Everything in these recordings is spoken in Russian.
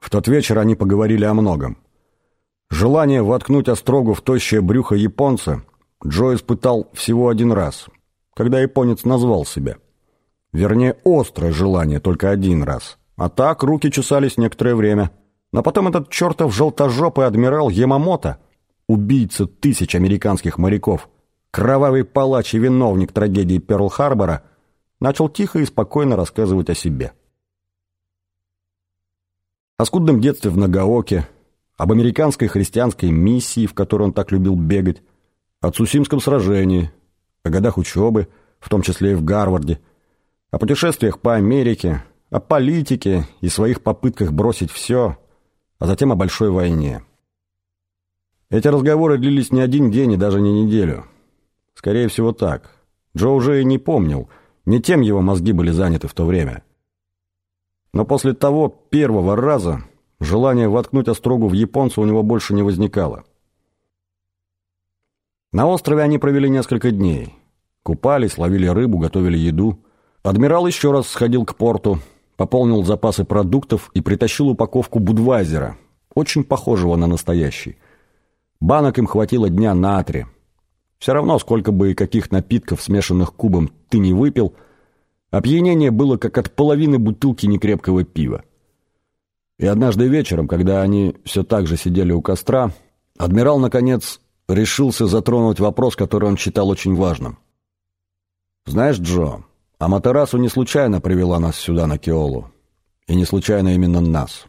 В тот вечер они поговорили о многом. Желание воткнуть острогу в тощее брюхо японца Джо испытал всего один раз, когда японец назвал себя. Вернее, острое желание только один раз. А так руки чесались некоторое время. Но потом этот чертов желтожопый адмирал Ямамото, убийца тысяч американских моряков, кровавый палач и виновник трагедии Перл-Харбора, начал тихо и спокойно рассказывать о себе. О скудном детстве в Нагаоке, об американской христианской миссии, в которой он так любил бегать, о Цусимском сражении, о годах учебы, в том числе и в Гарварде, о путешествиях по Америке, о политике и своих попытках бросить все, а затем о большой войне. Эти разговоры длились не один день и даже не неделю. Скорее всего так. Джо уже и не помнил, не тем его мозги были заняты в то время. Но после того первого раза желание воткнуть острогу в японца у него больше не возникало. На острове они провели несколько дней. Купались, ловили рыбу, готовили еду. Адмирал еще раз сходил к порту, пополнил запасы продуктов и притащил упаковку Будвайзера, очень похожего на настоящий. Банок им хватило дня на три. Все равно, сколько бы и каких напитков, смешанных кубом, ты не выпил, опьянение было как от половины бутылки некрепкого пива. И однажды вечером, когда они все так же сидели у костра, адмирал, наконец, решился затронуть вопрос, который он считал очень важным. «Знаешь, Джо, Аматерасу не случайно привела нас сюда, на Кеолу. И не случайно именно нас».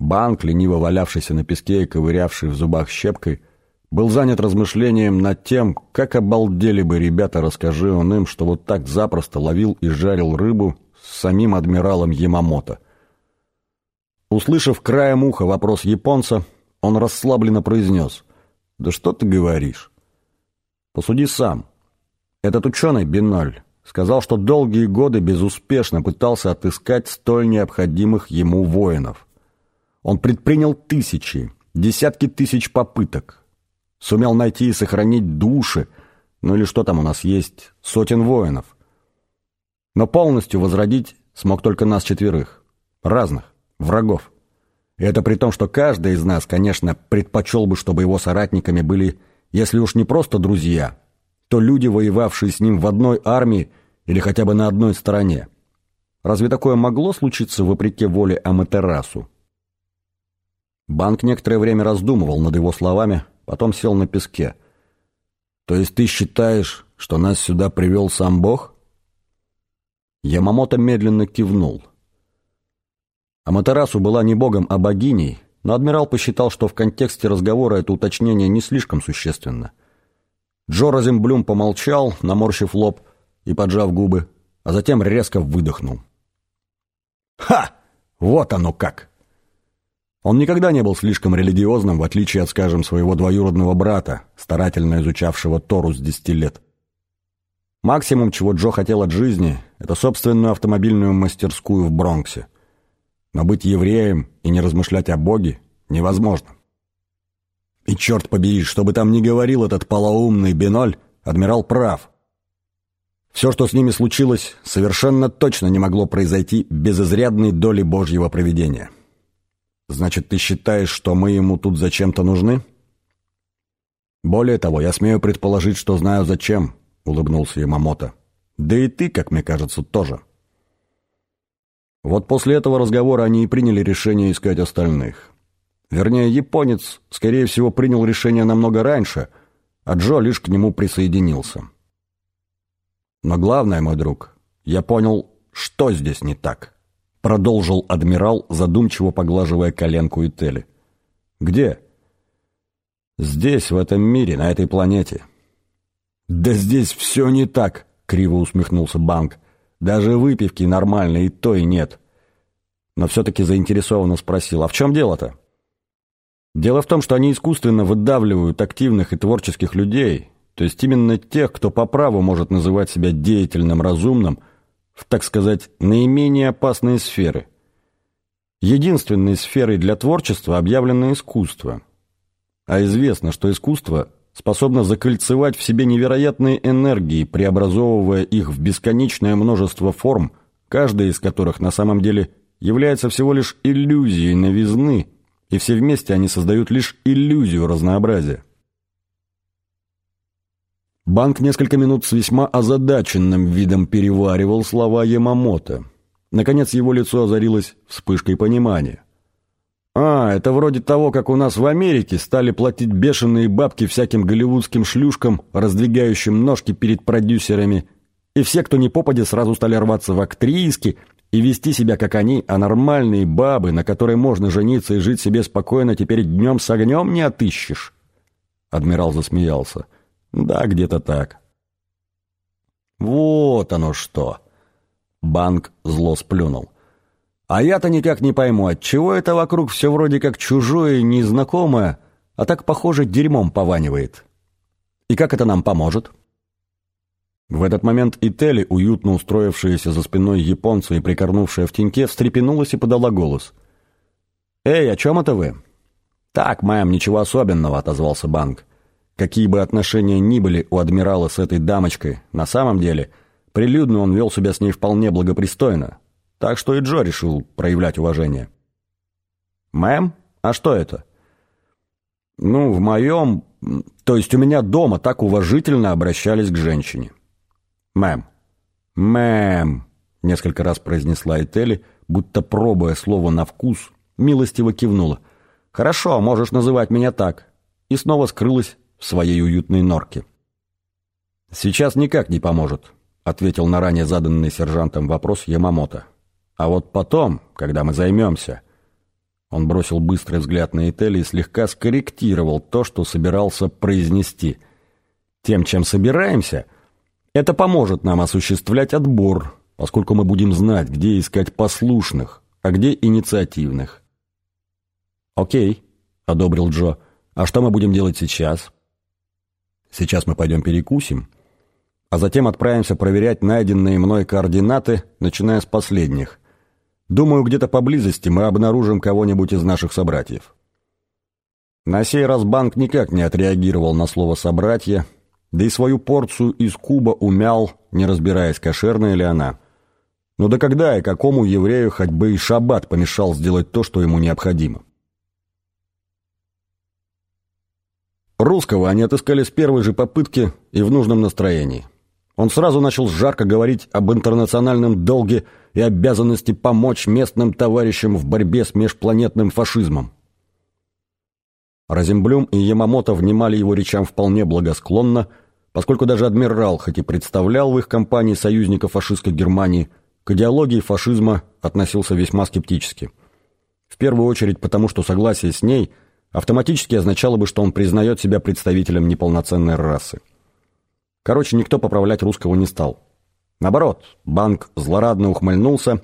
Банк, лениво валявшийся на песке и ковырявший в зубах щепкой, был занят размышлением над тем, как обалдели бы ребята, расскажи он им, что вот так запросто ловил и жарил рыбу с самим адмиралом Ямамото. Услышав краем уха вопрос японца, он расслабленно произнес. «Да что ты говоришь?» «Посуди сам. Этот ученый, Биноль, сказал, что долгие годы безуспешно пытался отыскать столь необходимых ему воинов. Он предпринял тысячи, десятки тысяч попыток. Сумел найти и сохранить души, ну или что там у нас есть, сотен воинов. Но полностью возродить смог только нас четверых. Разных, врагов. И это при том, что каждый из нас, конечно, предпочел бы, чтобы его соратниками были, если уж не просто друзья, то люди, воевавшие с ним в одной армии или хотя бы на одной стороне. Разве такое могло случиться вопреки воле Аматерасу? Банк некоторое время раздумывал над его словами, потом сел на песке. «То есть ты считаешь, что нас сюда привел сам Бог?» Ямамото медленно кивнул. Аматерасу была не богом, а богиней, но адмирал посчитал, что в контексте разговора это уточнение не слишком существенно. Джо Розенблюм помолчал, наморщив лоб и поджав губы, а затем резко выдохнул. «Ха! Вот оно как!» Он никогда не был слишком религиозным, в отличие от, скажем, своего двоюродного брата, старательно изучавшего Тору с десяти лет. Максимум, чего Джо хотел от жизни, это собственную автомобильную мастерскую в Бронксе – но быть евреем и не размышлять о Боге невозможно. И черт побери, что бы там ни говорил этот полоумный Беноль, адмирал прав. Все, что с ними случилось, совершенно точно не могло произойти без изрядной доли Божьего провидения. Значит, ты считаешь, что мы ему тут зачем-то нужны? Более того, я смею предположить, что знаю зачем, улыбнулся Ямамото. Да и ты, как мне кажется, тоже. Вот после этого разговора они и приняли решение искать остальных. Вернее, японец, скорее всего, принял решение намного раньше, а Джо лишь к нему присоединился. Но главное, мой друг, я понял, что здесь не так. Продолжил адмирал, задумчиво поглаживая коленку Ители. Где? Здесь, в этом мире, на этой планете. Да здесь все не так, криво усмехнулся Банк. Даже выпивки нормальной и то и нет. Но все-таки заинтересованно спросил, а в чем дело-то? Дело в том, что они искусственно выдавливают активных и творческих людей, то есть именно тех, кто по праву может называть себя деятельным, разумным, в, так сказать, наименее опасные сферы. Единственной сферой для творчества объявлено искусство. А известно, что искусство способна закольцевать в себе невероятные энергии, преобразовывая их в бесконечное множество форм, каждая из которых на самом деле является всего лишь иллюзией новизны, и все вместе они создают лишь иллюзию разнообразия. Банк несколько минут с весьма озадаченным видом переваривал слова Ямамото. Наконец его лицо озарилось вспышкой понимания. «А, это вроде того, как у нас в Америке стали платить бешеные бабки всяким голливудским шлюшкам, раздвигающим ножки перед продюсерами, и все, кто не попадя, сразу стали рваться в актриски и вести себя, как они, а нормальные бабы, на которые можно жениться и жить себе спокойно, теперь днем с огнем не отыщешь». Адмирал засмеялся. «Да, где-то так». «Вот оно что!» Банк зло сплюнул. А я-то никак не пойму, отчего это вокруг все вроде как чужое незнакомое, а так, похоже, дерьмом пованивает. И как это нам поможет? В этот момент и Телли, уютно устроившаяся за спиной японца и прикорнувшая в теньке, встрепенулась и подала голос. «Эй, о чем это вы?» «Так, мэм, ничего особенного», — отозвался Банк. Какие бы отношения ни были у адмирала с этой дамочкой, на самом деле, прилюдно он вел себя с ней вполне благопристойно. Так что и Джо решил проявлять уважение. «Мэм? А что это?» «Ну, в моем... То есть у меня дома так уважительно обращались к женщине». «Мэм». «Мэм», — несколько раз произнесла Этели, будто пробуя слово на вкус, милостиво кивнула. «Хорошо, можешь называть меня так». И снова скрылась в своей уютной норке. «Сейчас никак не поможет», — ответил на ранее заданный сержантом вопрос Ямамото. А вот потом, когда мы займемся...» Он бросил быстрый взгляд на Этели и слегка скорректировал то, что собирался произнести. «Тем, чем собираемся, это поможет нам осуществлять отбор, поскольку мы будем знать, где искать послушных, а где инициативных». «Окей», — одобрил Джо. «А что мы будем делать сейчас?» «Сейчас мы пойдем перекусим, а затем отправимся проверять найденные мной координаты, начиная с последних». Думаю, где-то поблизости мы обнаружим кого-нибудь из наших собратьев. На сей раз банк никак не отреагировал на слово «собратья», да и свою порцию из куба умял, не разбираясь, кошерная ли она. Но да когда и какому еврею хоть бы и шаббат помешал сделать то, что ему необходимо? Русского они отыскали с первой же попытки и в нужном настроении. Он сразу начал жарко говорить об интернациональном долге и обязанности помочь местным товарищам в борьбе с межпланетным фашизмом. Разимблюм и Ямамото внимали его речам вполне благосклонно, поскольку даже адмирал, хоть и представлял в их компании союзников фашистской Германии, к идеологии фашизма относился весьма скептически. В первую очередь потому, что согласие с ней автоматически означало бы, что он признает себя представителем неполноценной расы. Короче, никто поправлять русского не стал. Наоборот, банк злорадно ухмыльнулся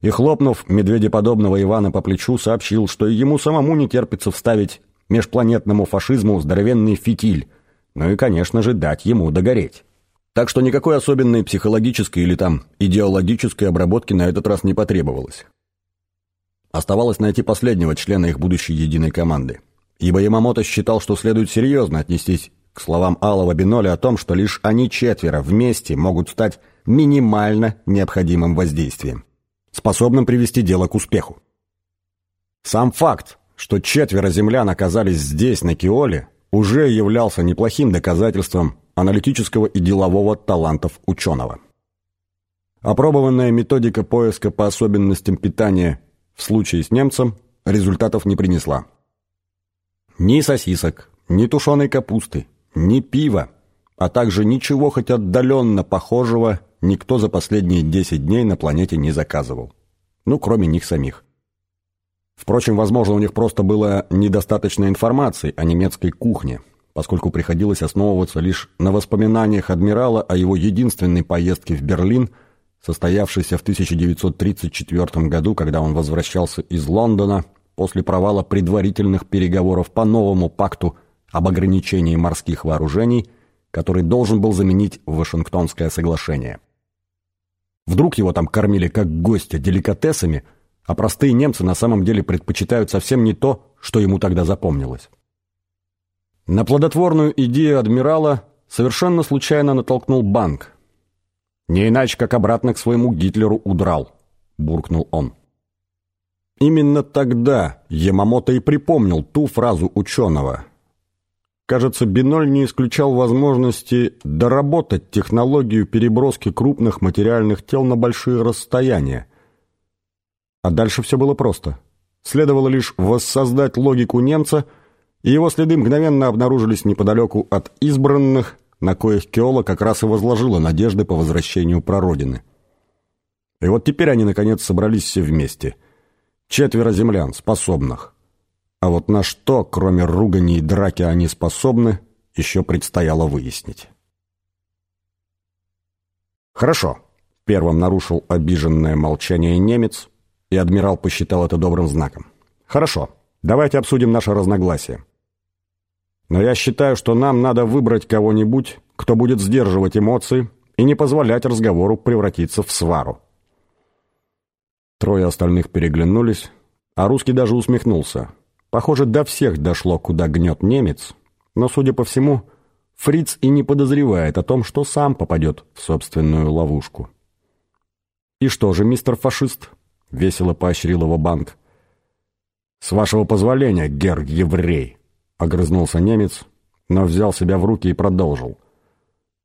и, хлопнув медведеподобного Ивана по плечу, сообщил, что ему самому не терпится вставить межпланетному фашизму здоровенный фитиль, ну и, конечно же, дать ему догореть. Так что никакой особенной психологической или там идеологической обработки на этот раз не потребовалось. Оставалось найти последнего члена их будущей единой команды. Ибо Ямамото считал, что следует серьезно отнестись к словам Алова Биноли о том, что лишь они четверо вместе могут стать минимально необходимым воздействием, способным привести дело к успеху. Сам факт, что четверо землян оказались здесь, на Киоле, уже являлся неплохим доказательством аналитического и делового талантов ученого. Опробованная методика поиска по особенностям питания в случае с немцем результатов не принесла. Ни сосисок, ни тушеной капусты, ни пива, а также ничего хоть отдаленно похожего никто за последние 10 дней на планете не заказывал. Ну, кроме них самих. Впрочем, возможно, у них просто было недостаточно информации о немецкой кухне, поскольку приходилось основываться лишь на воспоминаниях адмирала о его единственной поездке в Берлин, состоявшейся в 1934 году, когда он возвращался из Лондона после провала предварительных переговоров по новому пакту об ограничении морских вооружений, который должен был заменить Вашингтонское соглашение. Вдруг его там кормили как гостя деликатесами, а простые немцы на самом деле предпочитают совсем не то, что ему тогда запомнилось. На плодотворную идею адмирала совершенно случайно натолкнул банк. «Не иначе, как обратно к своему Гитлеру удрал», — буркнул он. Именно тогда Ямамото и припомнил ту фразу ученого. Кажется, Биноль не исключал возможности доработать технологию переброски крупных материальных тел на большие расстояния. А дальше все было просто. Следовало лишь воссоздать логику немца, и его следы мгновенно обнаружились неподалеку от избранных, на коих Кеола как раз и возложила надежды по возвращению прародины. И вот теперь они, наконец, собрались все вместе. Четверо землян, способных. А вот на что, кроме ругани и драки, они способны, еще предстояло выяснить. «Хорошо», — первым нарушил обиженное молчание немец, и адмирал посчитал это добрым знаком. «Хорошо, давайте обсудим наше разногласие. Но я считаю, что нам надо выбрать кого-нибудь, кто будет сдерживать эмоции и не позволять разговору превратиться в свару. Трое остальных переглянулись, а русский даже усмехнулся. Похоже, до всех дошло, куда гнет немец, но, судя по всему, Фриц и не подозревает о том, что сам попадет в собственную ловушку. «И что же, мистер фашист?» — весело поощрил его банк. «С вашего позволения, гер-еврей!» — огрызнулся немец, но взял себя в руки и продолжил.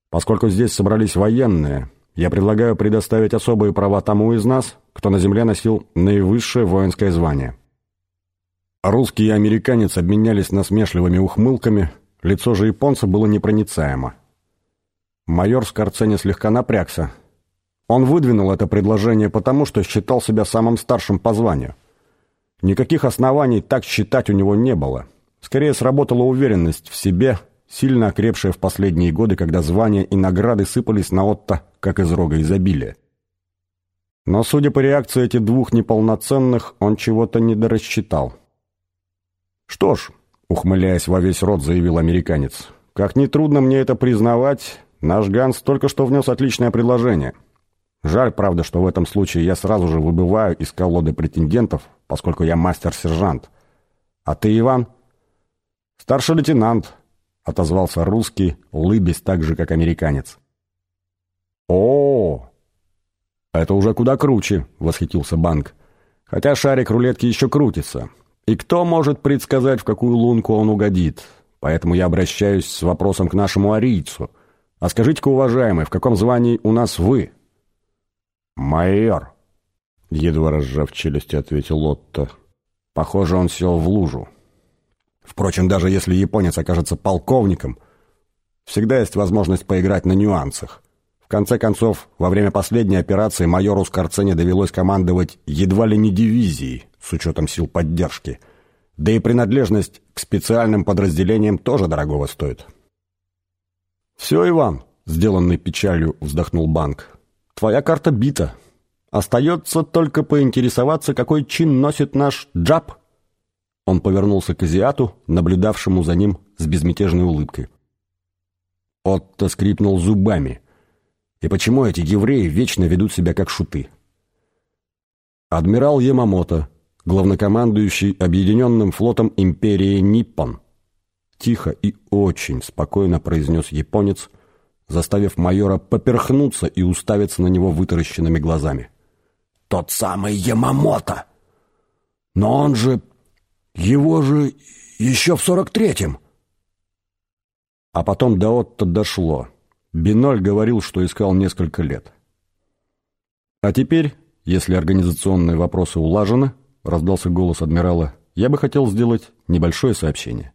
«Поскольку здесь собрались военные, я предлагаю предоставить особые права тому из нас, кто на земле носил наивысшее воинское звание». Русский и американец обменялись насмешливыми ухмылками, лицо же японца было непроницаемо. Майор Скорцени слегка напрягся. Он выдвинул это предложение потому, что считал себя самым старшим по званию. Никаких оснований так считать у него не было. Скорее сработала уверенность в себе, сильно окрепшая в последние годы, когда звания и награды сыпались на Отто, как из рога изобилия. Но, судя по реакции этих двух неполноценных, он чего-то недорассчитал. «Что ж», — ухмыляясь во весь рот, заявил американец, «как нетрудно мне это признавать, наш Ганс только что внес отличное предложение. Жаль, правда, что в этом случае я сразу же выбываю из колоды претендентов, поскольку я мастер-сержант. А ты, Иван?» «Старший лейтенант», — отозвался русский, улыбясь так же, как американец. «О, это уже куда круче», — восхитился Банк. «Хотя шарик рулетки еще крутится. И кто может предсказать, в какую лунку он угодит? Поэтому я обращаюсь с вопросом к нашему арийцу. А скажите-ка, уважаемый, в каком звании у нас вы?» «Майор», — едва разжав челюсти, ответил Отто. «Похоже, он сел в лужу». Впрочем, даже если японец окажется полковником, всегда есть возможность поиграть на нюансах. В конце концов, во время последней операции майору Скорцене довелось командовать едва ли не дивизией, с учетом сил поддержки. Да и принадлежность к специальным подразделениям тоже дорогого стоит. «Все, Иван», — сделанный печалью вздохнул банк, — «твоя карта бита. Остается только поинтересоваться, какой чин носит наш джаб». Он повернулся к азиату, наблюдавшему за ним с безмятежной улыбкой. Отто скрипнул зубами. И почему эти евреи вечно ведут себя как шуты? Адмирал Ямамото, главнокомандующий Объединенным флотом империи Ниппон. Тихо и очень спокойно произнес японец, заставив майора поперхнуться и уставиться на него вытаращенными глазами. «Тот самый Ямамото! Но он же его же еще в сорок третьем. А потом до Отто дошло. Биноль говорил, что искал несколько лет. А теперь, если организационные вопросы улажены, раздался голос адмирала, я бы хотел сделать небольшое сообщение.